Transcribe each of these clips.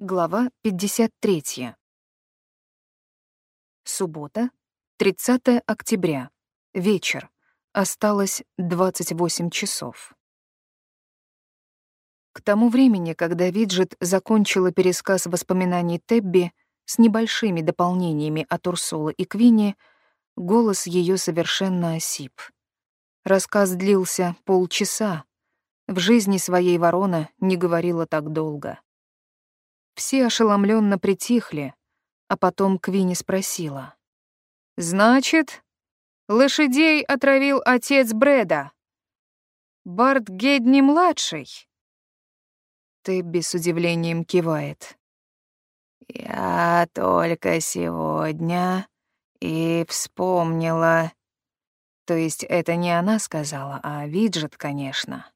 Глава 53. Суббота, 30 октября. Вечер. Осталось 28 часов. К тому времени, когда Виджет закончила пересказ воспоминаний Тебби с небольшими дополнениями от Урсулы и Квинни, голос ее совершенно осип. Рассказ длился полчаса. В жизни своей ворона не говорила так долго. Все ошеломленно притихли, а потом Квинни спросила. «Значит, лошадей отравил отец Брэда? Барт Гедни-младший?» Тебби с удивлением кивает. «Я только сегодня и вспомнила. То есть это не она сказала, а Виджет, конечно.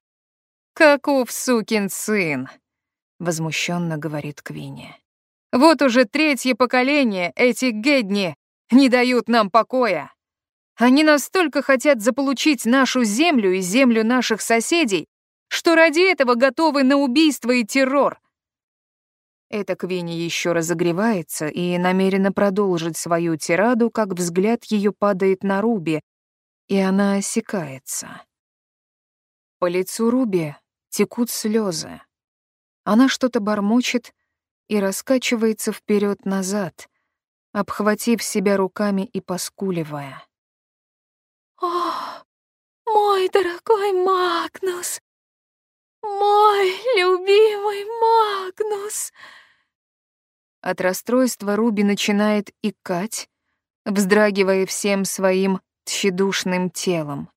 Каков сукин сын!» Возмущенно говорит Квинни. Вот уже третье поколение эти Гедни не дают нам покоя. Они настолько хотят заполучить нашу землю и землю наших соседей, что ради этого готовы на убийство и террор. Эта Квинни еще разогревается и намерена продолжить свою тираду, как взгляд ее падает на Руби, и она осекается. По лицу Руби текут слезы. Она что-то бормочет и раскачивается вперед назад обхватив себя руками и поскуливая. «О, мой дорогой Магнус! Мой любимый Магнус!» От расстройства Руби начинает икать, вздрагивая всем своим тщедушным телом.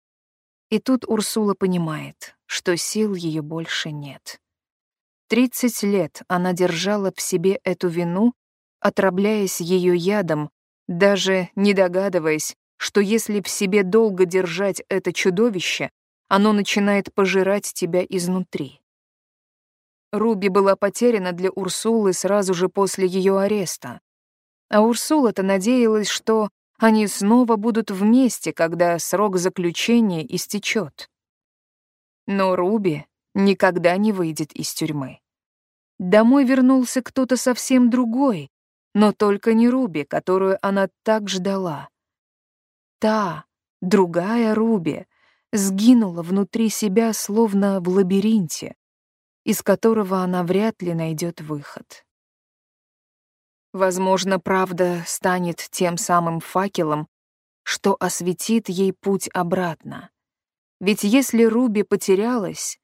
И тут Урсула понимает, что сил ее больше нет. Тридцать лет она держала в себе эту вину, отравляясь ее ядом, даже не догадываясь, что если в себе долго держать это чудовище, оно начинает пожирать тебя изнутри. Руби была потеряна для Урсулы сразу же после ее ареста. А Урсула-то надеялась, что они снова будут вместе, когда срок заключения истечет. Но Руби никогда не выйдет из тюрьмы. Домой вернулся кто-то совсем другой, но только не Руби, которую она так ждала. Та, другая Руби, сгинула внутри себя словно в лабиринте, из которого она вряд ли найдет выход. Возможно, правда станет тем самым факелом, что осветит ей путь обратно. Ведь если Руби потерялась,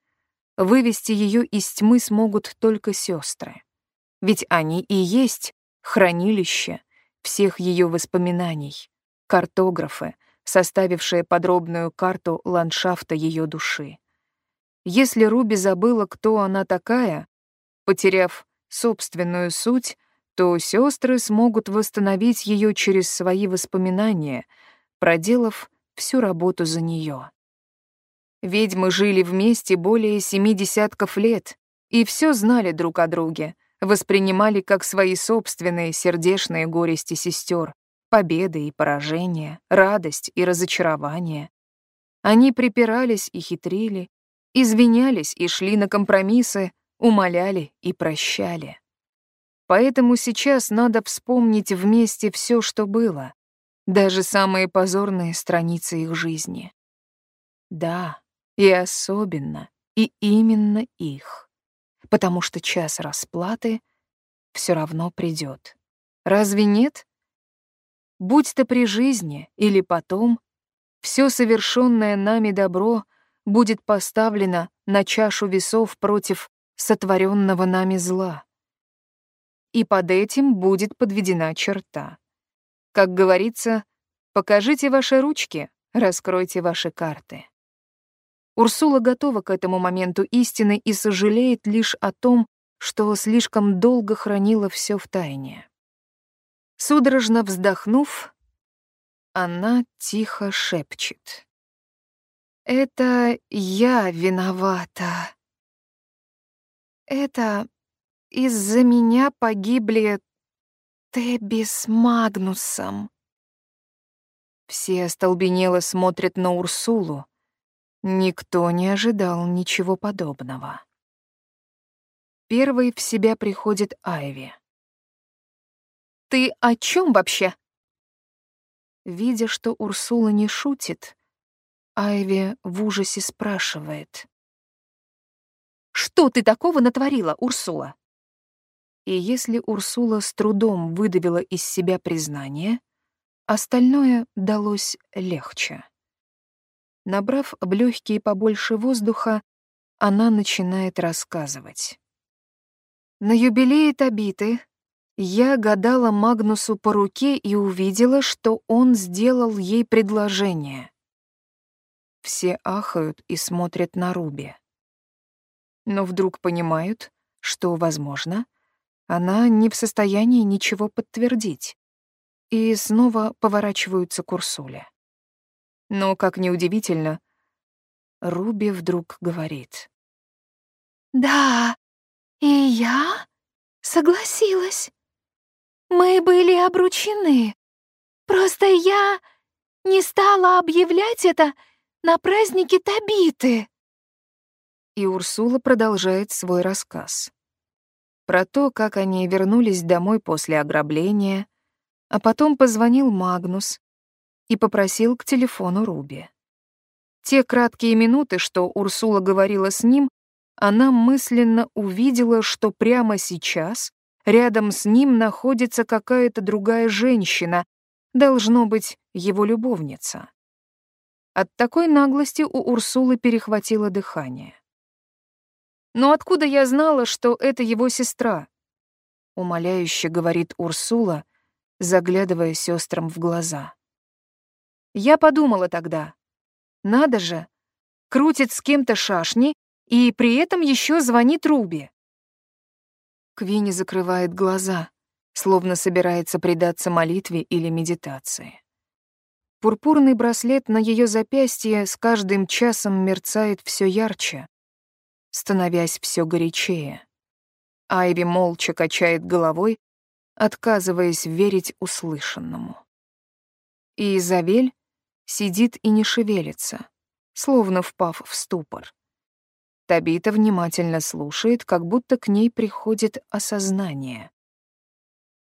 Вывести ее из тьмы смогут только сестры. Ведь они и есть хранилище всех ее воспоминаний, картографы, составившие подробную карту ландшафта ее души. Если Руби забыла, кто она такая, потеряв собственную суть, то сестры смогут восстановить ее через свои воспоминания, проделав всю работу за нее. Ведьмы жили вместе более семи десятков лет и все знали друг о друге, воспринимали как свои собственные сердечные горести сестер, победы и поражения, радость и разочарование. Они припирались и хитрили, извинялись и шли на компромиссы, умоляли и прощали. Поэтому сейчас надо вспомнить вместе все, что было, даже самые позорные страницы их жизни. Да, и особенно, и именно их. Потому что час расплаты все равно придет. Разве нет? Будь то при жизни или потом, все совершенное нами добро будет поставлено на чашу весов против сотворенного нами зла. И под этим будет подведена черта. Как говорится, покажите ваши ручки, раскройте ваши карты. Урсула готова к этому моменту истины и сожалеет лишь о том, что слишком долго хранила все в тайне. Судорожно вздохнув, она тихо шепчет. «Это я виновата. Это из-за меня погибли Тебби с Магнусом». Все остолбенело смотрят на Урсулу, Никто не ожидал ничего подобного. Первой в себя приходит Айви. «Ты о чем вообще?» Видя, что Урсула не шутит, Айви в ужасе спрашивает. «Что ты такого натворила, Урсула?» И если Урсула с трудом выдавила из себя признание, остальное далось легче. Набрав в легкие побольше воздуха, она начинает рассказывать. На юбилее Табиты я гадала Магнусу по руке и увидела, что он сделал ей предложение. Все ахают и смотрят на Руби. Но вдруг понимают, что, возможно, она не в состоянии ничего подтвердить. И снова поворачиваются к Урсуле. Но, как неудивительно, Руби вдруг говорит. «Да, и я согласилась. Мы были обручены. Просто я не стала объявлять это на празднике Табиты». И Урсула продолжает свой рассказ. Про то, как они вернулись домой после ограбления, а потом позвонил Магнус и попросил к телефону Руби. Те краткие минуты, что Урсула говорила с ним, она мысленно увидела, что прямо сейчас рядом с ним находится какая-то другая женщина, должно быть, его любовница. От такой наглости у Урсулы перехватило дыхание. «Но откуда я знала, что это его сестра?» — умоляюще говорит Урсула, заглядывая сестрам в глаза. Я подумала тогда, надо же, крутит с кем-то шашни и при этом еще звонит Руби. Квинни закрывает глаза, словно собирается предаться молитве или медитации. Пурпурный браслет на ее запястье с каждым часом мерцает все ярче, становясь все горячее. Айви молча качает головой, отказываясь верить услышанному. И Изавель сидит и не шевелится, словно впав в ступор. Табита внимательно слушает, как будто к ней приходит осознание.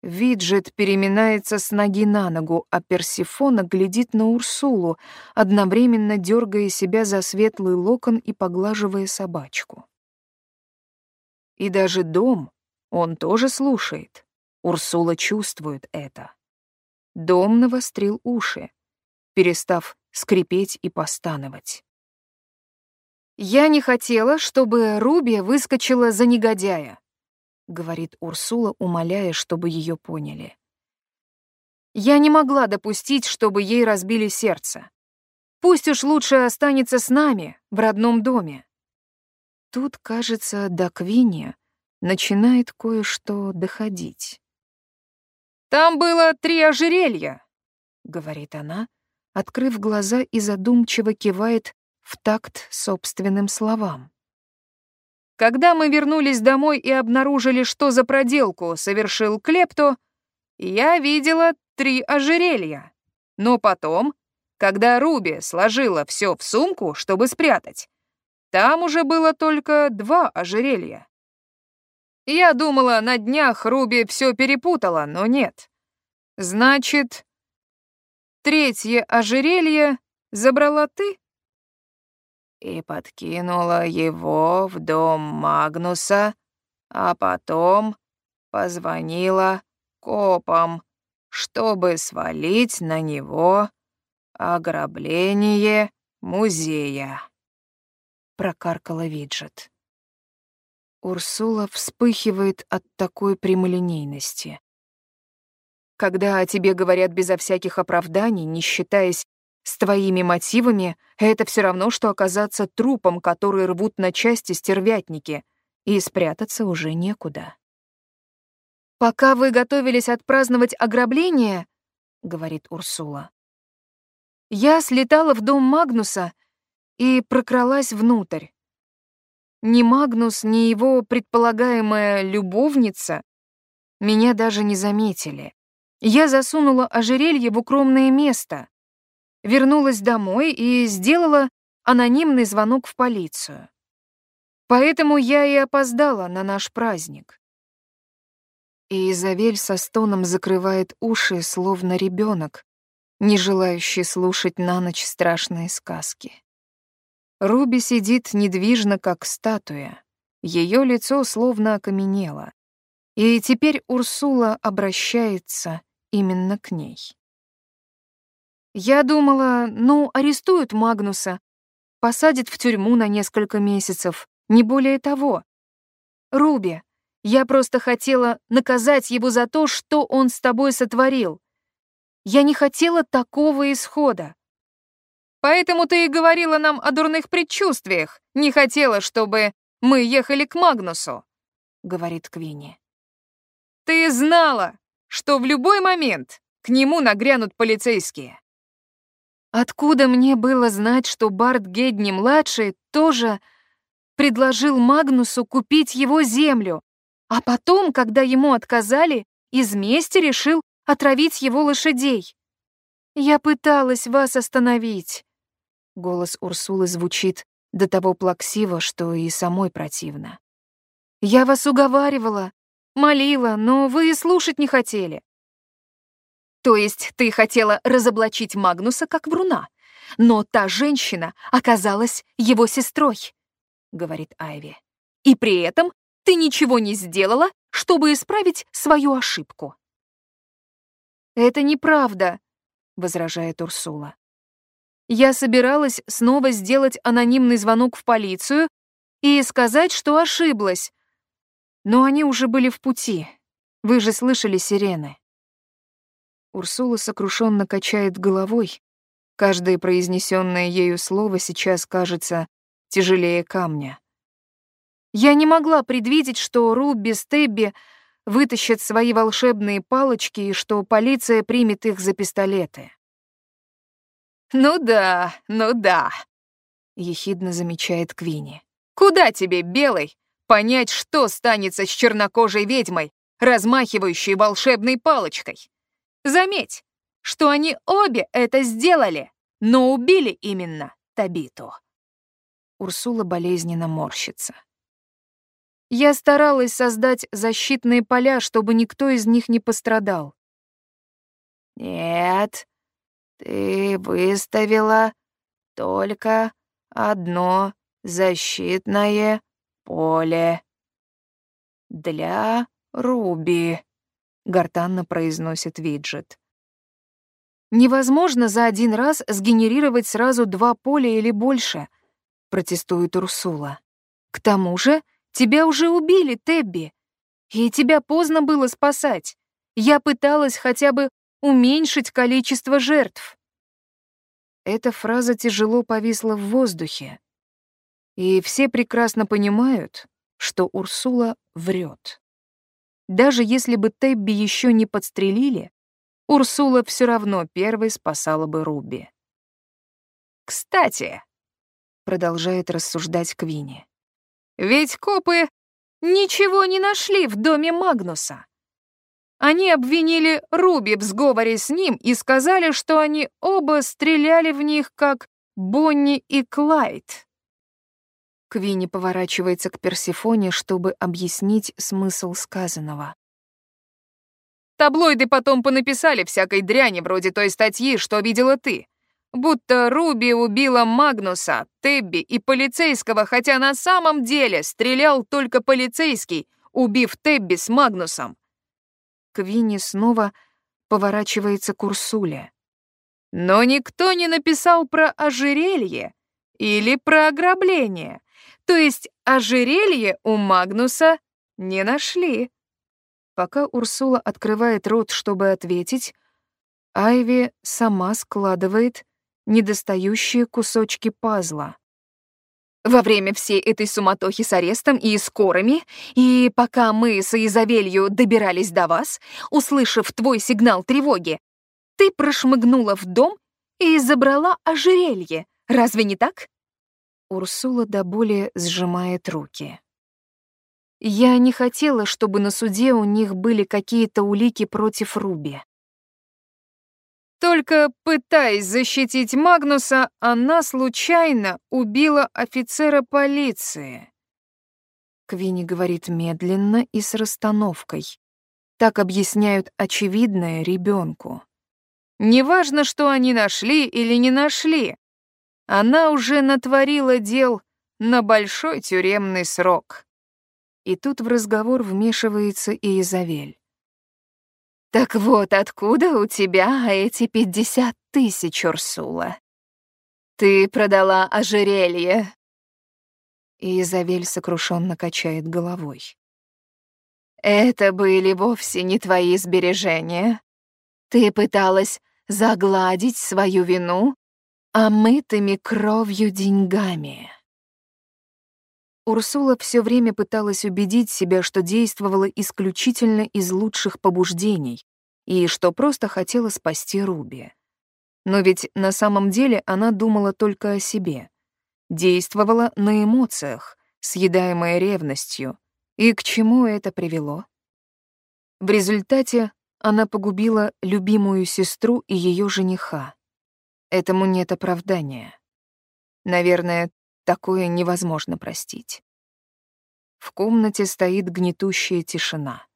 Виджет переминается с ноги на ногу, а Персифона глядит на Урсулу, одновременно дергая себя за светлый локон и поглаживая собачку. И даже дом он тоже слушает. Урсула чувствует это. Дом навострил уши перестав скрипеть и постановать. «Я не хотела, чтобы Руби выскочила за негодяя», — говорит Урсула, умоляя, чтобы ее поняли. «Я не могла допустить, чтобы ей разбили сердце. Пусть уж лучше останется с нами, в родном доме». Тут, кажется, до Квинни начинает кое-что доходить. «Там было три ожерелья», — говорит она, открыв глаза и задумчиво кивает в такт собственным словам. Когда мы вернулись домой и обнаружили, что за проделку совершил Клепто, я видела три ожерелья. Но потом, когда Руби сложила все в сумку, чтобы спрятать, там уже было только два ожерелья. Я думала, на днях Руби все перепутала, но нет. Значит, Третье ожерелье забрала ты?» И подкинула его в дом Магнуса, а потом позвонила копам, чтобы свалить на него ограбление музея. Прокаркала Виджет. Урсула вспыхивает от такой прямолинейности. Когда о тебе говорят безо всяких оправданий, не считаясь с твоими мотивами, это все равно, что оказаться трупом, который рвут на части стервятники, и спрятаться уже некуда. «Пока вы готовились отпраздновать ограбление», — говорит Урсула, «я слетала в дом Магнуса и прокралась внутрь. Ни Магнус, ни его предполагаемая любовница меня даже не заметили. Я засунула ожерелье в укромное место, вернулась домой и сделала анонимный звонок в полицию. Поэтому я и опоздала на наш праздник. И Изавель со стоном закрывает уши, словно ребенок, не желающий слушать на ночь страшные сказки. Руби сидит недвижно, как статуя. Ее лицо словно окаменело. И теперь Урсула обращается именно к ней. Я думала, ну, арестуют Магнуса, посадят в тюрьму на несколько месяцев, не более того. Руби, я просто хотела наказать его за то, что он с тобой сотворил. Я не хотела такого исхода. Поэтому ты и говорила нам о дурных предчувствиях, не хотела, чтобы мы ехали к Магнусу, — говорит Квинни. Ты знала, что в любой момент к нему нагрянут полицейские. Откуда мне было знать, что Барт Гедни-младший тоже предложил Магнусу купить его землю, а потом, когда ему отказали, из мести решил отравить его лошадей? Я пыталась вас остановить. Голос Урсулы звучит до того плаксиво, что и самой противно. Я вас уговаривала, молила, но вы и слушать не хотели. То есть ты хотела разоблачить Магнуса как вруна, но та женщина оказалась его сестрой, говорит Айви. И при этом ты ничего не сделала, чтобы исправить свою ошибку. Это неправда, возражает Урсула. Я собиралась снова сделать анонимный звонок в полицию и сказать, что ошиблась. Но они уже были в пути. Вы же слышали сирены. Урсула сокрушенно качает головой. Каждое произнесенное ею слово сейчас кажется тяжелее камня. Я не могла предвидеть, что Руби с Тебби вытащат свои волшебные палочки и что полиция примет их за пистолеты. «Ну да, ну да», — ехидно замечает Квинни. «Куда тебе, белый, понять, что станется с чернокожей ведьмой, размахивающей волшебной палочкой? Заметь, что они обе это сделали, но убили именно Табиту. Урсула болезненно морщится. Я старалась создать защитные поля, чтобы никто из них не пострадал. Нет, ты выставила только одно защитное поле. Для Руби гортанно произносит Виджет. Невозможно за один раз сгенерировать сразу два поля или больше, протестует Урсула. К тому же, тебя уже убили, Тебби. И тебя поздно было спасать. Я пыталась хотя бы уменьшить количество жертв. Эта фраза тяжело повисла в воздухе. И все прекрасно понимают, что Урсула врет. Даже если бы Тебби еще не подстрелили, Урсула все равно первой спасала бы Руби. «Кстати», — продолжает рассуждать Квинни, «ведь копы ничего не нашли в доме Магнуса. Они обвинили Руби в сговоре с ним и сказали, что они оба стреляли в них, как Бонни и Клайд. Квинни поворачивается к Персифоне, чтобы объяснить смысл сказанного. Таблоиды потом понаписали всякой дряни вроде той статьи, что видела ты. Будто Руби убила Магнуса, Тебби и полицейского, хотя на самом деле стрелял только полицейский, убив Тебби с Магнусом. Квинни снова поворачивается к Урсуле. Но никто не написал про ожерелье или про ограбление. То есть ожерелье у Магнуса не нашли. Пока Урсула открывает рот, чтобы ответить, Айви сама складывает недостающие кусочки пазла. Во время всей этой суматохи с арестом и скорыми, и пока мы с Изавелью добирались до вас, услышав твой сигнал тревоги, ты прошмыгнула в дом и забрала ожерелье. Разве не так? Урсула до боли сжимает руки. Я не хотела, чтобы на суде у них были какие-то улики против Руби. Только пытаясь защитить Магнуса, она случайно убила офицера полиции. Квинни говорит медленно и с расстановкой. Так объясняют очевидное ребенку. Неважно, что они нашли или не нашли. Она уже натворила дел на большой тюремный срок. И тут в разговор вмешивается и Изавель. «Так вот, откуда у тебя эти пятьдесят тысяч, Урсула? Ты продала ожерелье, Изавель сокрушенно качает головой. «Это были вовсе не твои сбережения. Ты пыталась загладить свою вину омытыми кровью деньгами». Урсула все время пыталась убедить себя, что действовала исключительно из лучших побуждений и что просто хотела спасти Руби. Но ведь на самом деле она думала только о себе — действовала на эмоциях, съедаемая ревностью. И к чему это привело? В результате она погубила любимую сестру и ее жениха. Этому нет оправдания. Наверное, такое невозможно простить. В комнате стоит гнетущая тишина.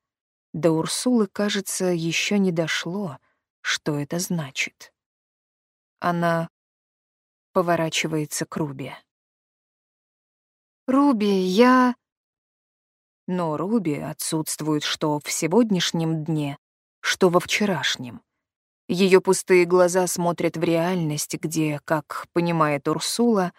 До Урсулы, кажется, еще не дошло, что это значит. Она поворачивается к Руби. «Руби, я...» Но Руби отсутствует что в сегодняшнем дне, что во вчерашнем. Ее пустые глаза смотрят в реальность, где, как понимает Урсула,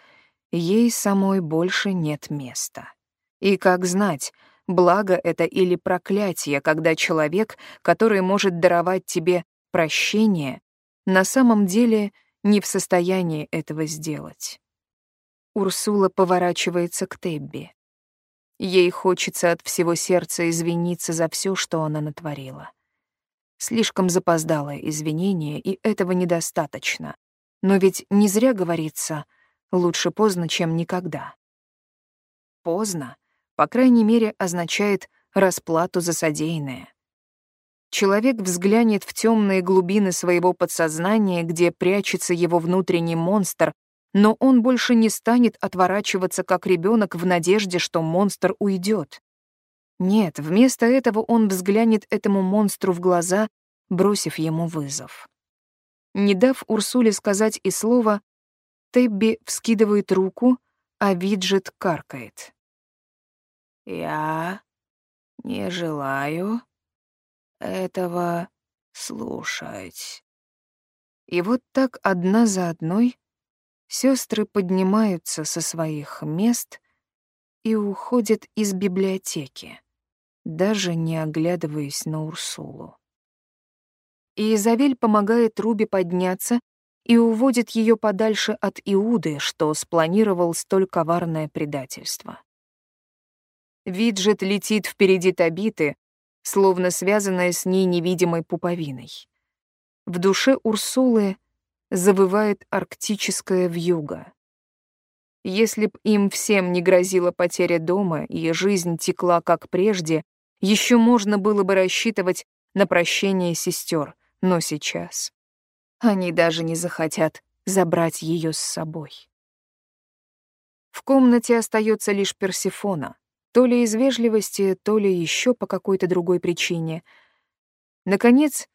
ей самой больше нет места. И как знать, благо это или проклятие, когда человек, который может даровать тебе прощение, на самом деле не в состоянии этого сделать. Урсула поворачивается к Тебби. Ей хочется от всего сердца извиниться за все, что она натворила. Слишком запоздалое извинение, и этого недостаточно. Но ведь не зря говорится «лучше поздно, чем никогда». Поздно, по крайней мере, означает расплату за содеянное. Человек взглянет в темные глубины своего подсознания, где прячется его внутренний монстр, но он больше не станет отворачиваться как ребенок в надежде, что монстр уйдет. Нет, вместо этого он взглянет этому монстру в глаза, бросив ему вызов. Не дав Урсуле сказать и слова, Тебби вскидывает руку, а Виджет каркает. «Я не желаю этого слушать. И вот так одна за одной сестры поднимаются со своих мест и уходят из библиотеки, даже не оглядываясь на Урсулу. И Изавель помогает Руби подняться и уводит ее подальше от Иуды, что спланировал столь коварное предательство. Виджет летит впереди Табиты, словно связанная с ней невидимой пуповиной. В душе Урсулы завывает арктическая вьюга. Если б им всем не грозила потеря дома и жизнь текла как прежде, еще можно было бы рассчитывать на прощение сестер, но сейчас они даже не захотят забрать ее с собой. В комнате остается лишь Персифона, то ли из вежливости, то ли еще по какой-то другой причине. Наконец,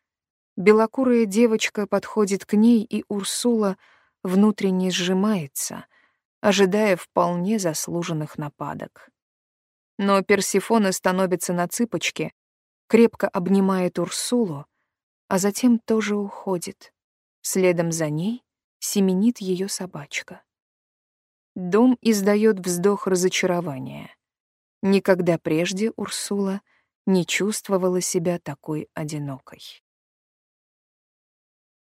белокурая девочка подходит к ней, и Урсула внутренне сжимается, ожидая вполне заслуженных нападок. Но Персифона становится на цыпочки, крепко обнимает Урсулу, а затем тоже уходит. Следом за ней семенит ее собачка. Дом издает вздох разочарования. Никогда прежде Урсула не чувствовала себя такой одинокой.